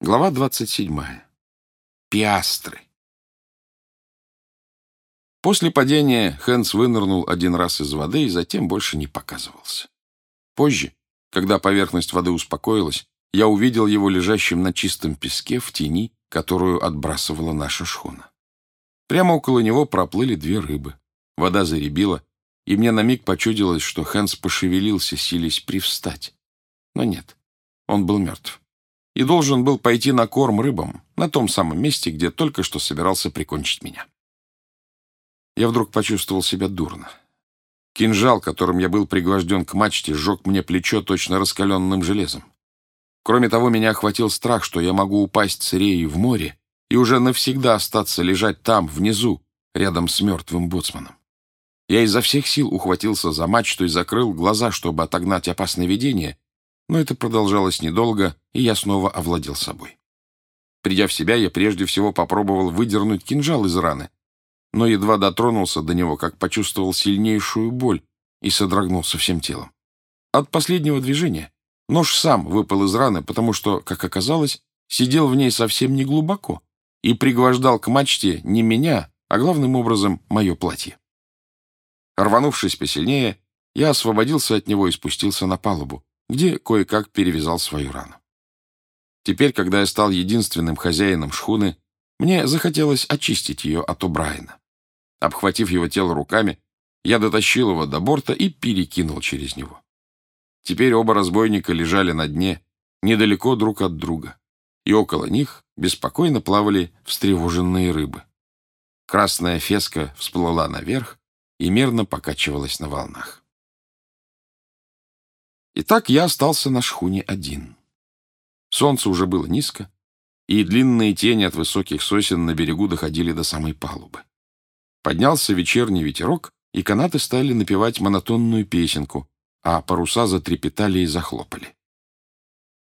Глава 27. Пиастры. После падения Хэнс вынырнул один раз из воды и затем больше не показывался. Позже, когда поверхность воды успокоилась, я увидел его лежащим на чистом песке в тени, которую отбрасывала наша шхуна. Прямо около него проплыли две рыбы. Вода заребила, и мне на миг почудилось, что Хэнс пошевелился, силясь привстать. Но нет, он был мертв и должен был пойти на корм рыбам на том самом месте, где только что собирался прикончить меня. Я вдруг почувствовал себя дурно. Кинжал, которым я был пригвожден к мачте, сжег мне плечо точно раскаленным железом. Кроме того, меня охватил страх, что я могу упасть с реи в море и уже навсегда остаться лежать там, внизу, рядом с мертвым боцманом. Я изо всех сил ухватился за мачту и закрыл глаза, чтобы отогнать опасное видение, но это продолжалось недолго, и я снова овладел собой. Придя в себя, я прежде всего попробовал выдернуть кинжал из раны, но едва дотронулся до него, как почувствовал сильнейшую боль и содрогнулся всем телом. От последнего движения нож сам выпал из раны, потому что, как оказалось, сидел в ней совсем не глубоко и пригвождал к мачте не меня, а главным образом мое платье. Рванувшись посильнее, я освободился от него и спустился на палубу, где кое-как перевязал свою рану. Теперь, когда я стал единственным хозяином шхуны, мне захотелось очистить ее от О'Брайена. Обхватив его тело руками, я дотащил его до борта и перекинул через него. Теперь оба разбойника лежали на дне, недалеко друг от друга, и около них беспокойно плавали встревоженные рыбы. Красная феска всплыла наверх и мерно покачивалась на волнах. Итак, я остался на шхуне один. Солнце уже было низко, и длинные тени от высоких сосен на берегу доходили до самой палубы. Поднялся вечерний ветерок, и канаты стали напевать монотонную песенку, а паруса затрепетали и захлопали.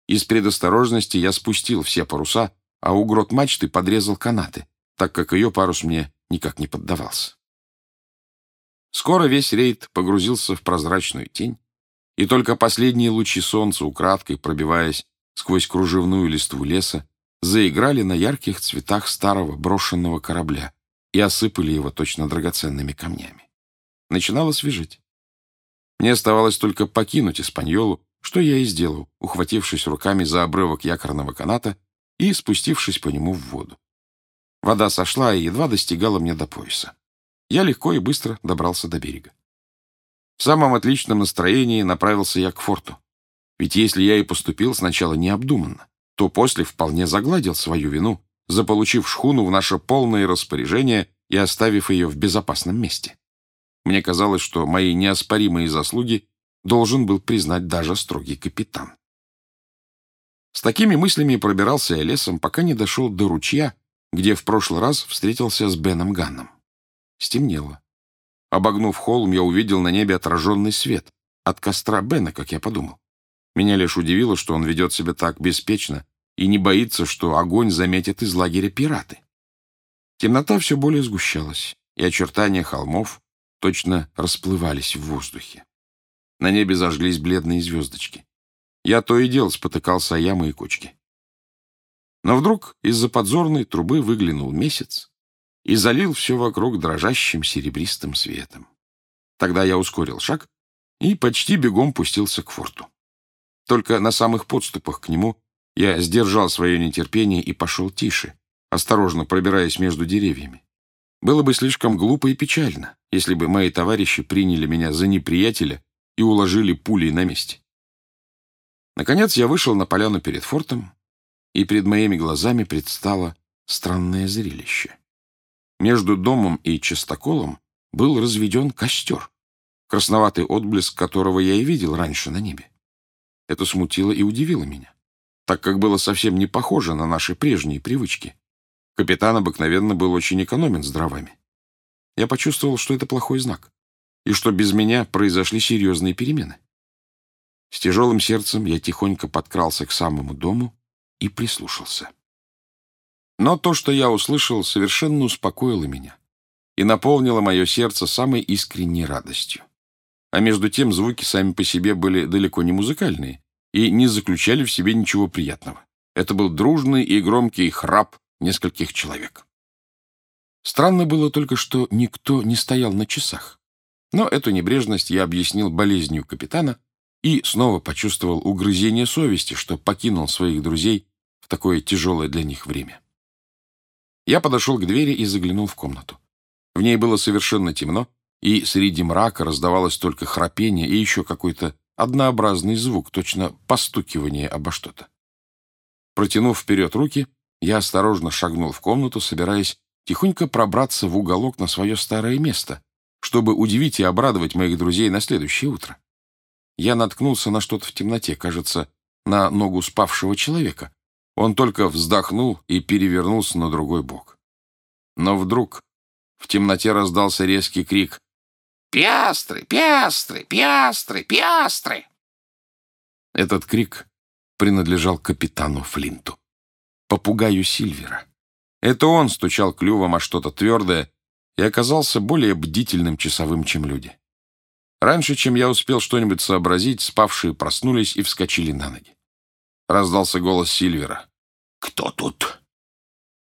Из предосторожности я спустил все паруса, а у грот мачты подрезал канаты, так как ее парус мне никак не поддавался. Скоро весь рейд погрузился в прозрачную тень, и только последние лучи солнца, украдкой пробиваясь сквозь кружевную листву леса, заиграли на ярких цветах старого брошенного корабля и осыпали его точно драгоценными камнями. Начинало свежить. Мне оставалось только покинуть Испаньолу, что я и сделал, ухватившись руками за обрывок якорного каната и спустившись по нему в воду. Вода сошла и едва достигала мне до пояса. Я легко и быстро добрался до берега. В самом отличном настроении направился я к форту. Ведь если я и поступил сначала необдуманно, то после вполне загладил свою вину, заполучив шхуну в наше полное распоряжение и оставив ее в безопасном месте. Мне казалось, что мои неоспоримые заслуги должен был признать даже строгий капитан. С такими мыслями пробирался я лесом, пока не дошел до ручья, где в прошлый раз встретился с Беном Ганном. Стемнело. Обогнув холм, я увидел на небе отраженный свет. От костра Бена, как я подумал. Меня лишь удивило, что он ведет себя так беспечно и не боится, что огонь заметят из лагеря пираты. Темнота все более сгущалась, и очертания холмов точно расплывались в воздухе. На небе зажглись бледные звездочки. Я то и дело спотыкался о ямы и кочки. Но вдруг из-за подзорной трубы выглянул месяц и залил все вокруг дрожащим серебристым светом. Тогда я ускорил шаг и почти бегом пустился к форту. Только на самых подступах к нему я сдержал свое нетерпение и пошел тише, осторожно пробираясь между деревьями. Было бы слишком глупо и печально, если бы мои товарищи приняли меня за неприятеля и уложили пулей на месте. Наконец я вышел на поляну перед фортом, и перед моими глазами предстало странное зрелище. Между домом и частоколом был разведен костер, красноватый отблеск которого я и видел раньше на небе. Это смутило и удивило меня, так как было совсем не похоже на наши прежние привычки. Капитан обыкновенно был очень экономен с дровами. Я почувствовал, что это плохой знак, и что без меня произошли серьезные перемены. С тяжелым сердцем я тихонько подкрался к самому дому и прислушался. Но то, что я услышал, совершенно успокоило меня и наполнило мое сердце самой искренней радостью. А между тем звуки сами по себе были далеко не музыкальные и не заключали в себе ничего приятного. Это был дружный и громкий храп нескольких человек. Странно было только, что никто не стоял на часах. Но эту небрежность я объяснил болезнью капитана и снова почувствовал угрызение совести, что покинул своих друзей в такое тяжелое для них время. Я подошел к двери и заглянул в комнату. В ней было совершенно темно, и среди мрака раздавалось только храпение и еще какой-то однообразный звук, точно постукивание обо что-то. Протянув вперед руки, я осторожно шагнул в комнату, собираясь тихонько пробраться в уголок на свое старое место, чтобы удивить и обрадовать моих друзей на следующее утро. Я наткнулся на что-то в темноте, кажется, на ногу спавшего человека. Он только вздохнул и перевернулся на другой бок. Но вдруг в темноте раздался резкий крик «Пиастры! Пиастры! Пиастры! Пиастры!» Этот крик принадлежал капитану Флинту, попугаю Сильвера. Это он стучал клювом о что-то твердое и оказался более бдительным часовым, чем люди. Раньше, чем я успел что-нибудь сообразить, спавшие проснулись и вскочили на ноги. Раздался голос Сильвера. «Кто тут?»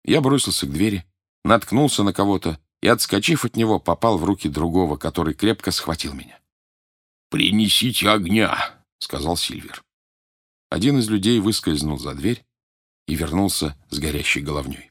Я бросился к двери, наткнулся на кого-то и, отскочив от него, попал в руки другого, который крепко схватил меня. «Принесите огня!» — сказал Сильвер. Один из людей выскользнул за дверь и вернулся с горящей головней.